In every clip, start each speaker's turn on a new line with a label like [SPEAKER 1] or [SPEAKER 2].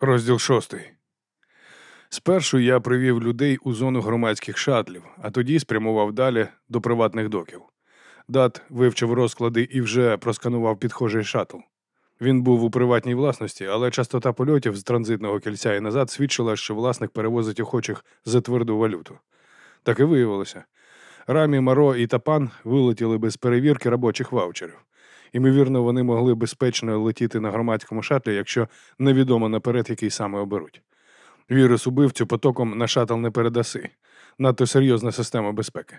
[SPEAKER 1] Розділ шостий. Спершу я привів людей у зону громадських шатлів, а тоді спрямував далі до приватних доків. Дат вивчив розклади і вже просканував підхожий шатл. Він був у приватній власності, але частота польотів з транзитного кільця і назад свідчила, що власник перевозить охочих за тверду валюту. Так і виявилося. Рамі, Маро і Тапан вилетіли без перевірки робочих ваучерів. Імовірно, вони могли безпечно летіти на громадському шатлі, якщо невідомо наперед, який саме оберуть. Вірус убивцю потоком на шатл не передаси. Надто серйозна система безпеки.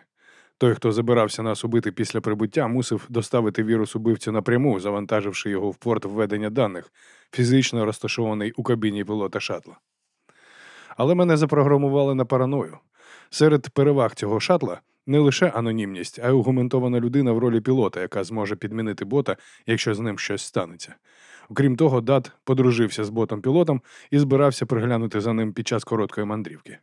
[SPEAKER 1] Той, хто забирався нас убити після прибуття, мусив доставити вірус убивцю напряму, завантаживши його в порт введення даних, фізично розташований у кабіні пілота шатла. Але мене запрограмували на параною. Серед переваг цього шатла не лише анонімність, а й угументована людина в ролі пілота, яка зможе підмінити бота, якщо з ним щось станеться. Окрім того, Дат подружився з ботом-пілотом і збирався приглянути за ним під час короткої мандрівки.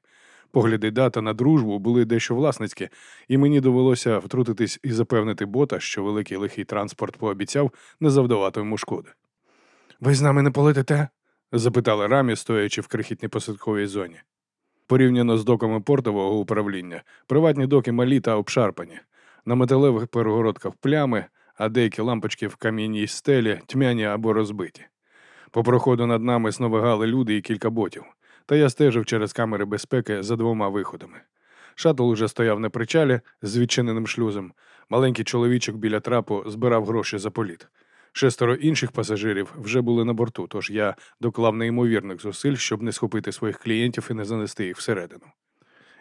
[SPEAKER 1] Погляди дата на дружбу були дещо власницькі, і мені довелося втрутитись і запевнити бота, що великий лихий транспорт пообіцяв не завдавати йому шкоди. Ви з нами не полетите? запитала рамі, стоячи в крихітній посадковій зоні. Порівняно з доками портового управління, приватні доки малі та обшарпані. На металевих перегородках плями, а деякі лампочки в кам'яній стелі тьмяні або розбиті. По проходу над нами сновигали люди і кілька ботів, та я стежив через камери безпеки за двома виходами. Шатл уже стояв на причалі з відчиненим шлюзом. Маленький чоловічок біля трапу збирав гроші за політ. Шестеро інших пасажирів вже були на борту, тож я доклав неймовірних зусиль, щоб не схопити своїх клієнтів і не занести їх всередину.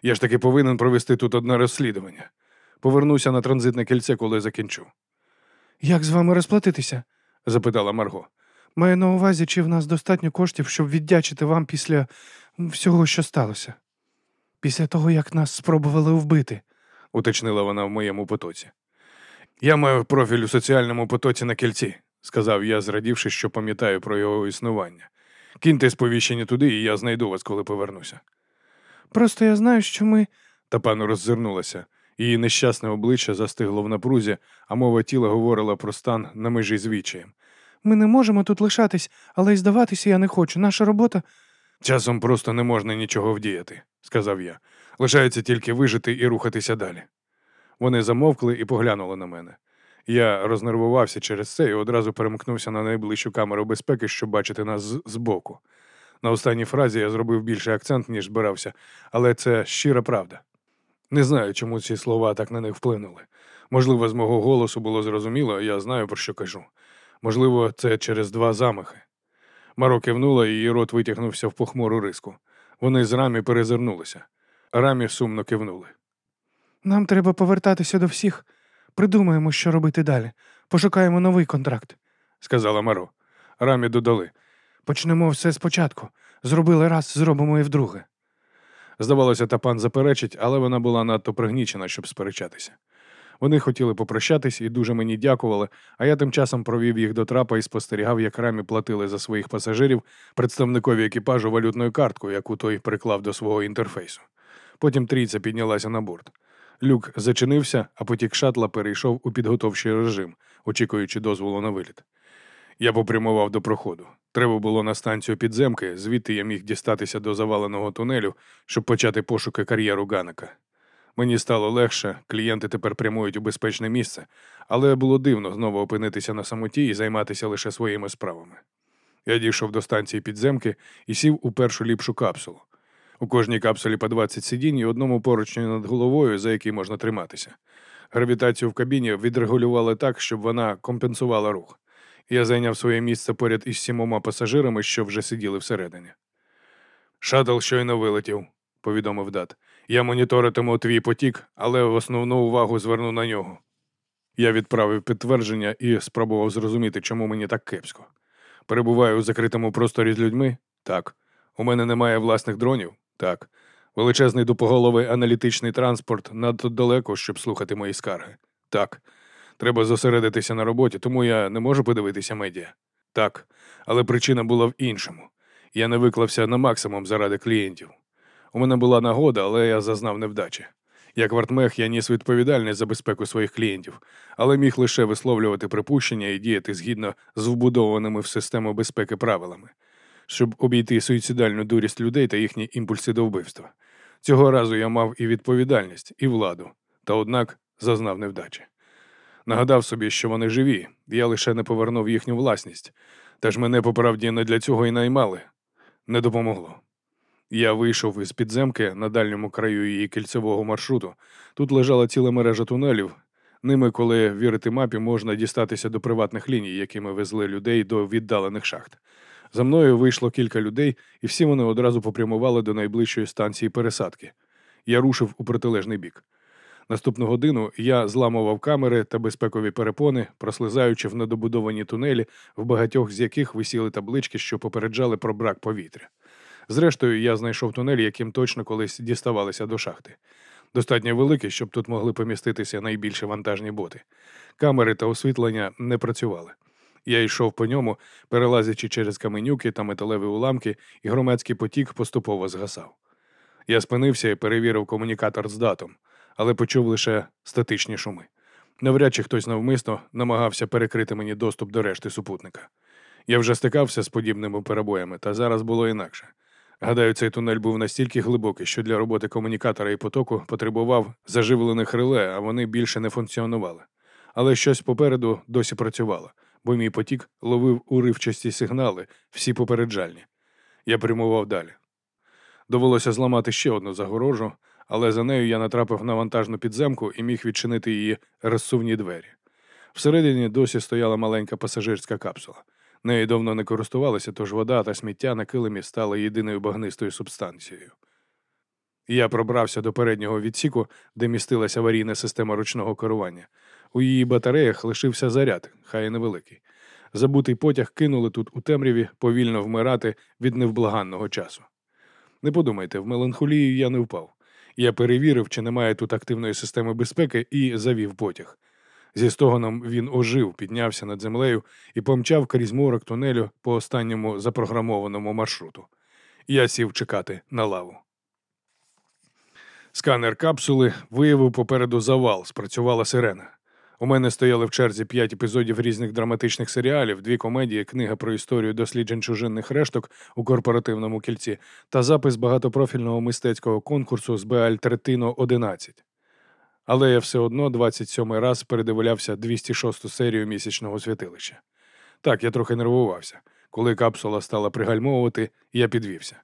[SPEAKER 1] Я ж таки повинен провести тут одне розслідування. Повернуся на транзитне кільце, коли закінчу.
[SPEAKER 2] Як з вами розплатитися?
[SPEAKER 1] запитала Марго.
[SPEAKER 2] Маю на увазі, чи в нас достатньо коштів, щоб віддячити вам після всього, що сталося. Після того, як нас спробували вбити,
[SPEAKER 1] уточнила вона в моєму потоці. Я маю профіль у соціальному потоці на кільці, сказав я, зрадівши, що пам'ятаю про його існування. Кіньте сповіщення туди, і я знайду вас, коли повернуся.
[SPEAKER 2] Просто я знаю, що ми.
[SPEAKER 1] Та пану роззирнулася. Її нещасне обличчя застигло в напрузі, а мова тіла говорила про стан на межі з.
[SPEAKER 2] Ми не можемо тут лишатись, але й здаватися я не хочу. Наша робота.
[SPEAKER 1] Часом просто не можна нічого вдіяти, сказав я. Лишається тільки вижити і рухатися далі. Вони замовкли і поглянули на мене. Я рознервувався через це і одразу перемкнувся на найближчу камеру безпеки, щоб бачити нас збоку. На останній фразі я зробив більший акцент, ніж збирався, але це щира правда. Не знаю, чому ці слова так на них вплинули. Можливо, з мого голосу було зрозуміло, я знаю, про що кажу. Можливо, це через два замахи. Маро кивнула, і її рот витягнувся в похмуру риску. Вони з рамі перезирнулися. Рамі сумно кивнули.
[SPEAKER 2] Нам треба повертатися до всіх. Придумаємо, що робити далі. Пошукаємо новий контракт,
[SPEAKER 1] сказала Маро. Рамі додали.
[SPEAKER 2] Почнемо все спочатку. Зробили раз, зробимо і вдруге.
[SPEAKER 1] Здавалося, та пан заперечить, але вона була надто пригнічена, щоб сперечатися. Вони хотіли попрощатись і дуже мені дякували, а я тим часом провів їх до трапа і спостерігав, як рамі платили за своїх пасажирів представникові екіпажу валютною карткою, яку той приклав до свого інтерфейсу. Потім трійця піднялася на борт. Люк зачинився, а потік шатла перейшов у підготовчий режим, очікуючи дозволу на виліт. Я попрямував до проходу. Треба було на станцію підземки, звідти я міг дістатися до заваленого тунелю, щоб почати пошуки кар'єру Ганика. Мені стало легше, клієнти тепер прямують у безпечне місце, але було дивно знову опинитися на самоті і займатися лише своїми справами. Я дійшов до станції підземки і сів у першу ліпшу капсулу. У кожній капсулі по 20 сидінь і одному поручню над головою, за який можна триматися. Гравітацію в кабіні відрегулювали так, щоб вона компенсувала рух. Я зайняв своє місце поряд із сімома пасажирами, що вже сиділи всередині. Шатл щойно вилетів, повідомив Дат. Я моніторитиму твій потік, але в основну увагу зверну на нього. Я відправив підтвердження і спробував зрозуміти, чому мені так кепсько. Перебуваю у закритому просторі з людьми? Так. У мене немає власних дронів? Так. Величезний дупоголовий аналітичний транспорт надто далеко, щоб слухати мої скарги. Так. Треба зосередитися на роботі, тому я не можу подивитися медіа. Так. Але причина була в іншому. Я не виклався на максимум заради клієнтів. У мене була нагода, але я зазнав невдачі. Як вартмех я ніс відповідальність за безпеку своїх клієнтів, але міг лише висловлювати припущення і діяти згідно з вбудованими в систему безпеки правилами. Щоб обійти суїцидальну дурість людей та їхні імпульси до вбивства. Цього разу я мав і відповідальність, і владу, та однак зазнав невдачі. Нагадав собі, що вони живі, я лише не повернув їхню власність, та ж мене по правді не для цього і наймали. Не допомогло. Я вийшов із підземки на дальньому краю її кільцевого маршруту. Тут лежала ціла мережа тунелів. Ними, коли вірити мапі, можна дістатися до приватних ліній, якими везли людей до віддалених шахт. За мною вийшло кілька людей, і всі вони одразу попрямували до найближчої станції пересадки. Я рушив у протилежний бік. Наступну годину я зламував камери та безпекові перепони, прослизаючи в недобудовані тунелі, в багатьох з яких висіли таблички, що попереджали про брак повітря. Зрештою, я знайшов тунель, яким точно колись діставалися до шахти. Достатньо великий, щоб тут могли поміститися найбільші вантажні боти. Камери та освітлення не працювали. Я йшов по ньому, перелазячи через каменюки та металеві уламки, і громадський потік поступово згасав. Я спинився і перевірив комунікатор з датом, але почув лише статичні шуми. Навряд чи хтось навмисно намагався перекрити мені доступ до решти супутника. Я вже стикався з подібними перебоями, та зараз було інакше. Гадаю, цей тунель був настільки глибокий, що для роботи комунікатора і потоку потребував заживлених реле, а вони більше не функціонували. Але щось попереду досі працювало, бо мій потік ловив уривчасті сигнали, всі попереджальні. Я прямував далі. Довелося зламати ще одну загорожу, але за нею я натрапив на вантажну підземку і міг відчинити її розсувні двері. Всередині досі стояла маленька пасажирська капсула. Нею давно не користувалися, тож вода та сміття на килимі стали єдиною багнистою субстанцією. Я пробрався до переднього відсіку, де містилася аварійна система ручного керування. У її батареях лишився заряд, хай і невеликий. Забутий потяг кинули тут у темряві повільно вмирати від невблаганного часу. Не подумайте, в меланхолію я не впав. Я перевірив, чи немає тут активної системи безпеки, і завів потяг. Зі стогоном він ожив, піднявся над землею і помчав крізь морок тунелю по останньому запрограмованому маршруту. Я сів чекати на лаву. Сканер капсули виявив попереду завал, спрацювала сирена. У мене стояли в черзі п'ять епізодів різних драматичних серіалів, дві комедії, книга про історію досліджень чужинних решток у корпоративному кільці та запис багатопрофільного мистецького конкурсу з Беаль Третино 11. Але я все одно 27 раз передивлявся 206 серію місячного святилища. Так, я трохи нервувався. Коли капсула стала пригальмовувати, я підвівся.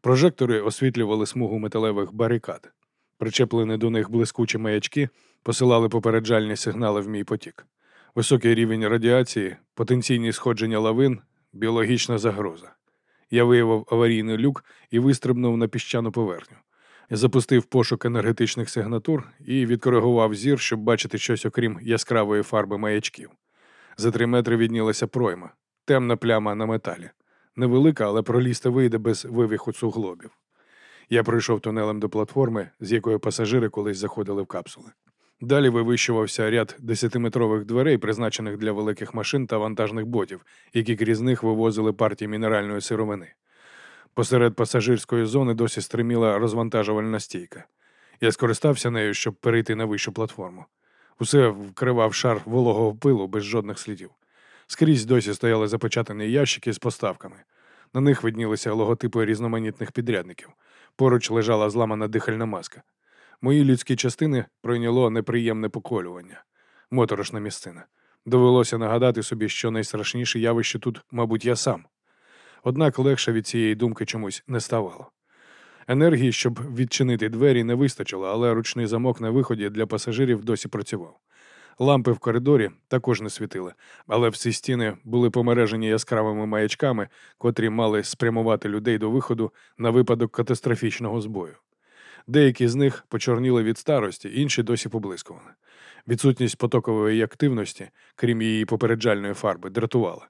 [SPEAKER 1] Прожектори освітлювали смугу металевих барикад. Причеплені до них блискучі маячки посилали попереджальні сигнали в мій потік. Високий рівень радіації, потенційні сходження лавин, біологічна загроза. Я виявив аварійний люк і вистрибнув на піщану поверхню. Запустив пошук енергетичних сигнатур і відкоригував зір, щоб бачити щось окрім яскравої фарби маячків. За три метри віднілася пройма, темна пляма на металі. Невелика, але пролізти вийде без вивіху суглобів. Я пройшов тунелем до платформи, з якої пасажири колись заходили в капсули. Далі вивищувався ряд десятиметрових дверей, призначених для великих машин та вантажних ботів, які крізь них вивозили партії мінеральної сировини. Посеред пасажирської зони досі стриміла розвантажувальна стійка. Я скористався нею, щоб перейти на вищу платформу. Усе вкривав шар вологого пилу без жодних слідів. Скрізь досі стояли запечатані ящики з поставками. На них виднілися логотипи різноманітних підрядників. Поруч лежала зламана дихальна маска. Мої людські частини пройняло неприємне поколювання, моторошна місцина. Довелося нагадати собі, що найстрашніше явище тут, мабуть, я сам. Однак легше від цієї думки чомусь не ставало. Енергії, щоб відчинити двері, не вистачило, але ручний замок на виході для пасажирів досі працював. Лампи в коридорі також не світили, але всі стіни були помережені яскравими маячками, котрі мали спрямувати людей до виходу на випадок катастрофічного збою. Деякі з них почорніли від старості, інші досі поблискували. Відсутність потокової активності, крім її попереджальної фарби, дратувала.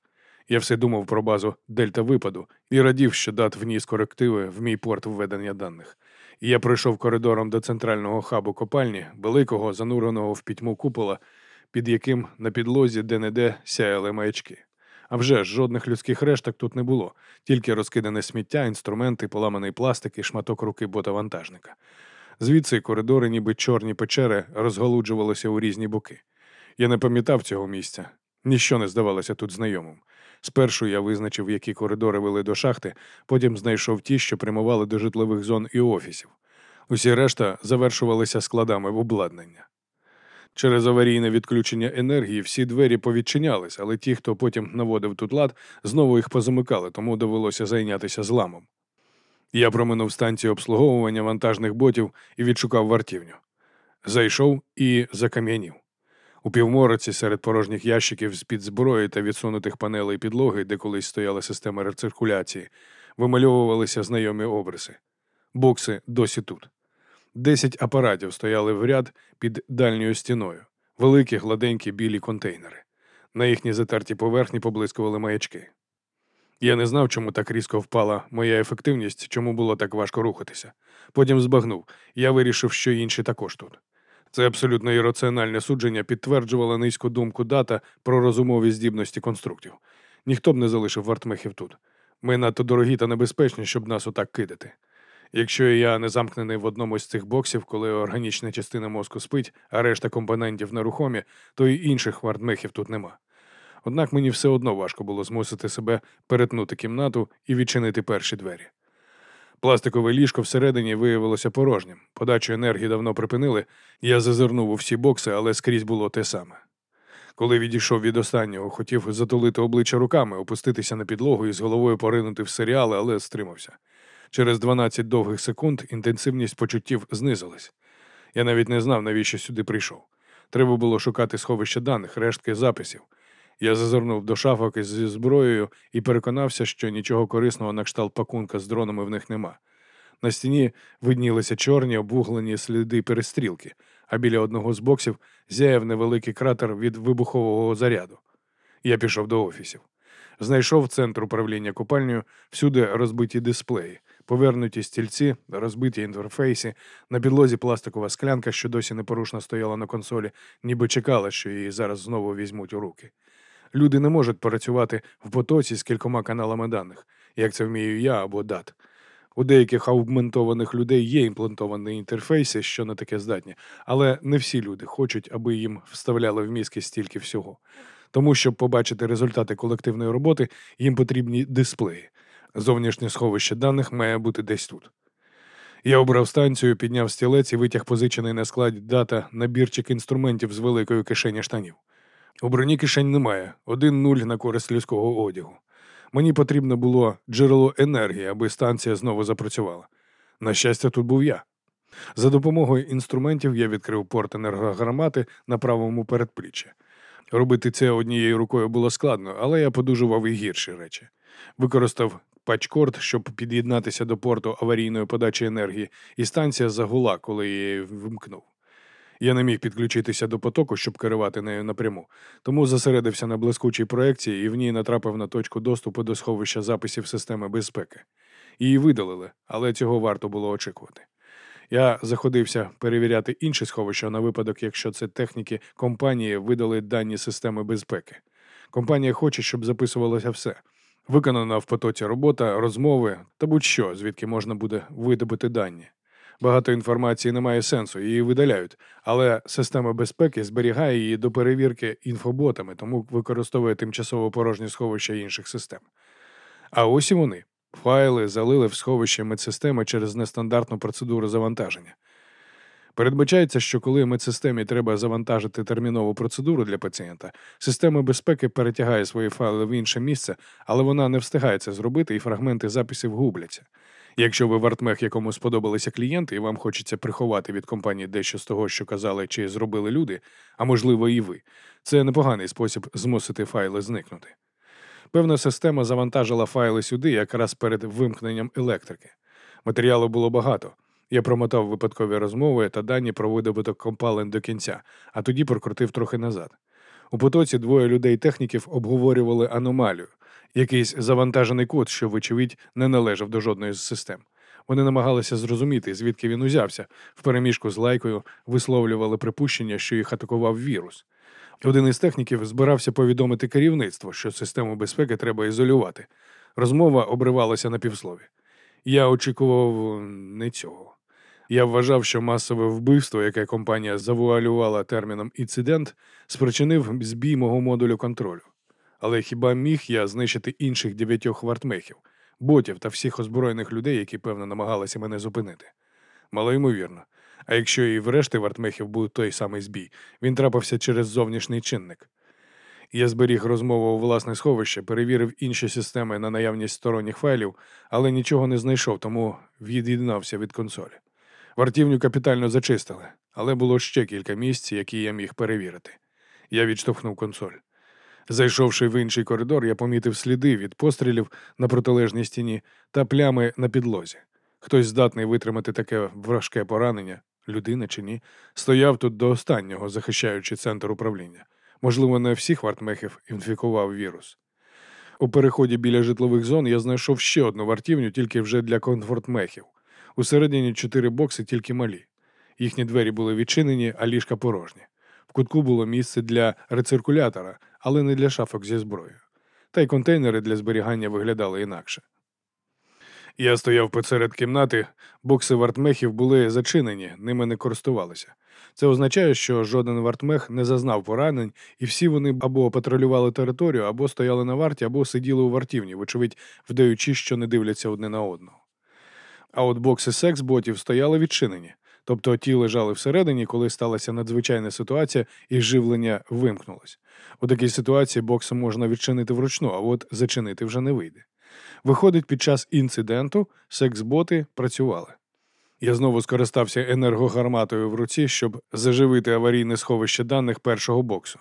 [SPEAKER 1] Я все думав про базу дельта випаду і радів, що дат вніс корективи в мій порт введення даних. Я пройшов коридором до центрального хабу копальні, великого, зануреного в пітьму купола, під яким на підлозі де-не-де сяяли маячки. А вже ж жодних людських решток тут не було, тільки розкидане сміття, інструменти, поламаний пластик і шматок руки бота-вантажника. Звідси коридори, ніби чорні печери, розголуджувалися у різні боки. Я не пам'ятав цього місця, ніщо не здавалося тут знайомим. Спершу я визначив, які коридори вели до шахти, потім знайшов ті, що прямували до житлових зон і офісів. Усі решта завершувалися складами в обладнання. Через аварійне відключення енергії всі двері повідчинялись, але ті, хто потім наводив тут лад, знову їх позамикали, тому довелося зайнятися зламом. Я проминув станцію обслуговування вантажних ботів і відшукав вартівню. Зайшов і закам'янів. У півмороці серед порожніх ящиків з-під зброї та відсунутих панелей підлоги, де колись стояла система рециркуляції, вимальовувалися знайомі обриси. Бокси досі тут. Десять апаратів стояли в ряд під дальньою стіною, великі гладенькі білі контейнери. На їхній затерті поверхні поблискували маячки. Я не знав, чому так різко впала моя ефективність, чому було так важко рухатися. Потім збагнув, я вирішив, що інші також тут. Це абсолютно ірраціональне судження підтверджувало низьку думку дата про розумові здібності конструктів. Ніхто б не залишив вартмехів тут. Ми надто дорогі та небезпечні, щоб нас отак кидати. Якщо я не замкнений в одному з цих боксів, коли органічна частина мозку спить, а решта компонентів нерухомі, то й інших вартмехів тут нема. Однак мені все одно важко було змусити себе перетнути кімнату і відчинити перші двері. Пластикове ліжко всередині виявилося порожнім. Подачу енергії давно припинили. Я зазирнув у всі бокси, але скрізь було те саме. Коли відійшов від останнього, хотів затулити обличчя руками, опуститися на підлогу і з головою поринути в серіали, але стримався. Через 12 довгих секунд інтенсивність почуттів знизилась. Я навіть не знав, навіщо сюди прийшов. Треба було шукати сховище даних, рештки записів. Я зазирнув до шафок зі зброєю і переконався, що нічого корисного на кшталт пакунка з дронами в них нема. На стіні виднілися чорні обвуглені сліди перестрілки, а біля одного з боксів зяяв невеликий кратер від вибухового заряду. Я пішов до офісів. Знайшов центр управління купальнею, всюди розбиті дисплеї, повернуті стільці, розбиті інтерфейси, на підлозі пластикова склянка, що досі непорушно стояла на консолі, ніби чекала, що її зараз знову візьмуть у руки. Люди не можуть працювати в потоці з кількома каналами даних, як це вмію я або дат. У деяких аугментованих людей є імплантовані інтерфейси, що на таке здатні, але не всі люди хочуть, аби їм вставляли в мізки стільки всього. Тому, щоб побачити результати колективної роботи, їм потрібні дисплеї. Зовнішнє сховище даних має бути десь тут. Я обрав станцію, підняв стілець і витяг позичений на складі дата набірчик інструментів з великої кишені штанів. У броні кишень немає, один нуль на користь людського одягу. Мені потрібно було джерело енергії, аби станція знову запрацювала. На щастя, тут був я. За допомогою інструментів я відкрив порт енергограмати на правому передпліччі. Робити це однією рукою було складно, але я подужував і гірші речі. Використав пачкорд, щоб під'єднатися до порту аварійної подачі енергії, і станція загула, коли я її вимкнув. Я не міг підключитися до потоку, щоб керувати нею напряму, тому зосередився на блискучій проекції і в ній натрапив на точку доступу до сховища записів системи безпеки. Її видалили, але цього варто було очікувати. Я заходився перевіряти інші сховища на випадок, якщо це техніки компанії видали дані системи безпеки. Компанія хоче, щоб записувалося все. Виконана в потоці робота, розмови та будь-що, звідки можна буде видобути дані. Багато інформації не має сенсу, її видаляють, але система безпеки зберігає її до перевірки інфоботами, тому використовує тимчасово порожні сховища інших систем. А ось і вони. Файли залили в сховище медсистеми через нестандартну процедуру завантаження. Передбачається, що коли медсистемі треба завантажити термінову процедуру для пацієнта, система безпеки перетягає свої файли в інше місце, але вона не встигає це зробити, і фрагменти записів губляться. Якщо ви вартмех, якому сподобалися клієнти, і вам хочеться приховати від компанії дещо з того, що казали чи зробили люди, а можливо і ви, це непоганий спосіб змусити файли зникнути. Певна система завантажила файли сюди якраз перед вимкненням електрики. Матеріалу було багато. Я промотав випадкові розмови та дані про видобуток компален до кінця, а тоді прокрутив трохи назад. У потоці двоє людей-техніків обговорювали аномалію, якийсь завантажений код, що, вочевидь, не належав до жодної з систем. Вони намагалися зрозуміти, звідки він узявся, в переміжку з лайкою висловлювали припущення, що їх атакував вірус. Один із техніків збирався повідомити керівництво, що систему безпеки треба ізолювати. Розмова обривалася на півслові. Я очікував не цього. Я вважав, що масове вбивство, яке компанія завуалювала терміном інцидент, спричинив збій мого модулю контролю. Але хіба міг я знищити інших дев'ятьох вартмехів, ботів та всіх озброєних людей, які, певно, намагалися мене зупинити? Мало ймовірно. А якщо і в решти вартмехів був той самий збій, він трапився через зовнішній чинник. Я зберіг розмову у власне сховище, перевірив інші системи на наявність сторонніх файлів, але нічого не знайшов, тому від'єднався від консолі. Вартівню капітально зачистили, але було ще кілька місць, які я міг перевірити. Я відштовхнув консоль. Зайшовши в інший коридор, я помітив сліди від пострілів на протилежній стіні та плями на підлозі. Хтось здатний витримати таке важке поранення, людина чи ні, стояв тут до останнього, захищаючи центр управління. Можливо, не всіх вартмехів інфікував вірус. У переході біля житлових зон я знайшов ще одну вартівню, тільки вже для комфортмехів. Усередині чотири бокси, тільки малі. Їхні двері були відчинені, а ліжка порожні. В кутку було місце для рециркулятора, але не для шафок зі зброєю. Та й контейнери для зберігання виглядали інакше. Я стояв посеред кімнати, бокси вартмехів були зачинені, ними не користувалися. Це означає, що жоден вартмех не зазнав поранень, і всі вони або патрулювали територію, або стояли на варті, або сиділи у вартівні, вочевидь, вдаючи, що не дивляться одне на одного. А от бокси секс-ботів стояли відчинені, тобто ті лежали всередині, коли сталася надзвичайна ситуація і живлення вимкнулось. У такій ситуації бокси можна відчинити вручну, а от зачинити вже не вийде. Виходить, під час інциденту секс-боти працювали. Я знову скористався енергогарматою в руці, щоб заживити аварійне сховище даних першого боксу.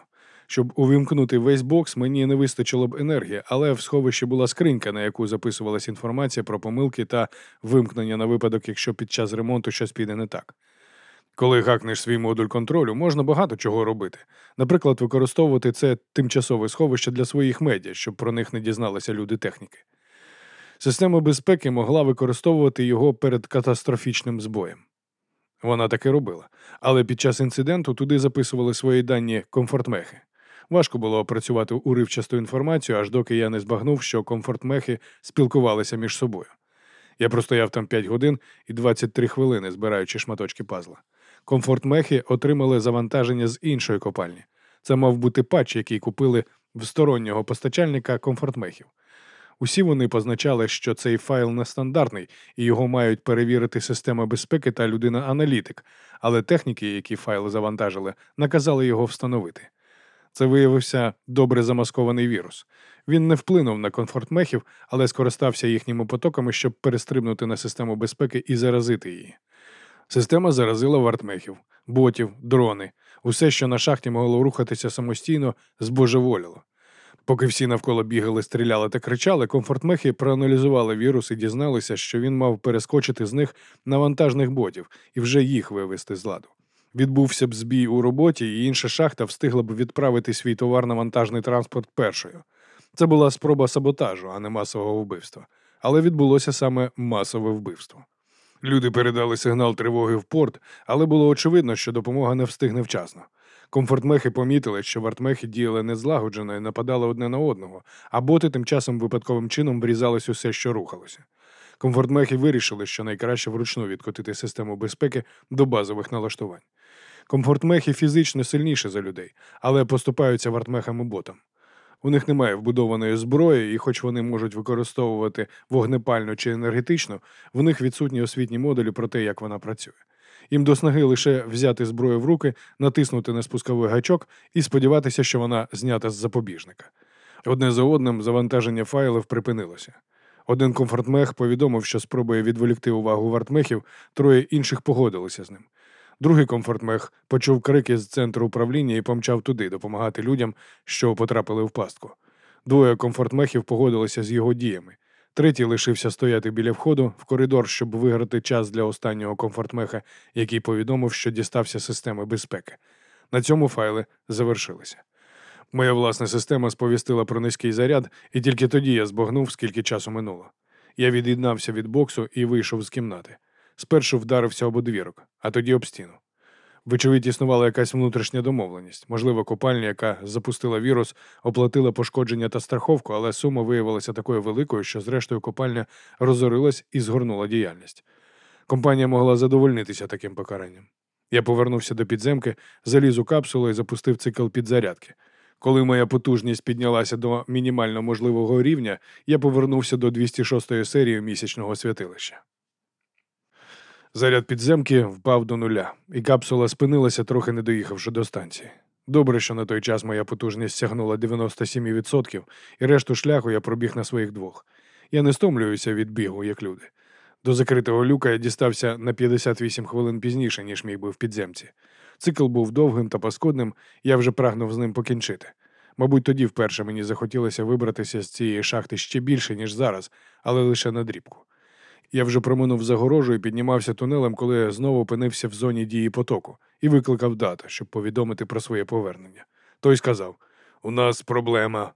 [SPEAKER 1] Щоб увімкнути весь бокс, мені не вистачило б енергії, але в сховищі була скринька, на яку записувалась інформація про помилки та вимкнення на випадок, якщо під час ремонту щось піде не так. Коли гакнеш свій модуль контролю, можна багато чого робити. Наприклад, використовувати це тимчасове сховище для своїх медіа, щоб про них не дізналися люди техніки. Система безпеки могла використовувати його перед катастрофічним збоєм. Вона таки робила, але під час інциденту туди записували свої дані комфортмехи. Важко було опрацювати уривчасту інформацію, аж доки я не збагнув, що комфортмехи спілкувалися між собою. Я простояв там 5 годин і 23 хвилини, збираючи шматочки пазла. Комфортмехи отримали завантаження з іншої копальні. Це мав бути патч, який купили в стороннього постачальника комфортмехів. Усі вони позначали, що цей файл нестандартний і його мають перевірити система безпеки та людина-аналітик, але техніки, які файл завантажили, наказали його встановити. Це виявився добре замаскований вірус. Він не вплинув на комфорт мехів, але скористався їхніми потоками, щоб перестрибнути на систему безпеки і заразити її. Система заразила вартмехів, ботів, дрони. Усе, що на шахті могло рухатися самостійно, збожеволіло. Поки всі навколо бігали, стріляли та кричали, комфортмехи проаналізували вірус і дізналися, що він мав перескочити з них на вантажних ботів і вже їх вивести з ладу. Відбувся б збій у роботі, і інша шахта встигла б відправити свій товар на вантажний транспорт першою. Це була спроба саботажу, а не масового вбивства. Але відбулося саме масове вбивство. Люди передали сигнал тривоги в порт, але було очевидно, що допомога не встигне вчасно. Комфортмехи помітили, що вартмехи діяли незлагоджено і нападали одне на одного, а боти тим часом випадковим чином врізались усе, що рухалося. Комфортмехи вирішили, що найкраще вручну відкотити систему безпеки до базових налаштувань. Комфортмехи фізично сильніші за людей, але поступаються вартмехам і ботам. У них немає вбудованої зброї, і, хоч вони можуть використовувати вогнепальну чи енергетичну, в них відсутні освітні модулі про те, як вона працює. Їм до снаги лише взяти зброю в руки, натиснути на спусковий гачок і сподіватися, що вона знята з запобіжника. Одне за одним завантаження файлів припинилося. Один комфортмех повідомив, що спробує відволікти увагу вартмехів, троє інших погодилися з ним. Другий комфортмех почув крики з центру управління і помчав туди допомагати людям, що потрапили в пастку. Двоє комфортмехів погодилися з його діями. Третій лишився стояти біля входу в коридор, щоб виграти час для останнього комфортмеха, який повідомив, що дістався системи безпеки. На цьому файли завершилися. Моя власна система сповістила про низький заряд, і тільки тоді я збагнув, скільки часу минуло. Я від'єднався від боксу і вийшов з кімнати. Спершу вдарився об одвірок, а тоді об стіну. Вочевидь, існувала якась внутрішня домовленість. Можливо, копальня, яка запустила вірус, оплатила пошкодження та страховку, але сума виявилася такою великою, що зрештою копальня розорилась і згорнула діяльність. Компанія могла задовольнитися таким покаранням. Я повернувся до підземки, заліз у капсулу і запустив цикл підзарядки. Коли моя потужність піднялася до мінімально можливого рівня, я повернувся до 206 серії місячного святилища. Заряд підземки впав до нуля, і капсула спинилася, трохи не доїхавши до станції. Добре, що на той час моя потужність сягнула 97%, і решту шляху я пробіг на своїх двох. Я не стомлююся від бігу, як люди. До закритого люка я дістався на 58 хвилин пізніше, ніж міг би в підземці. Цикл був довгим та паскудним, я вже прагнув з ним покінчити. Мабуть, тоді вперше мені захотілося вибратися з цієї шахти ще більше, ніж зараз, але лише на дрібку. Я вже проминув загорожу і піднімався тунелем, коли знову опинився в зоні дії потоку і викликав дата, щоб повідомити про своє повернення. Той сказав: У нас проблема.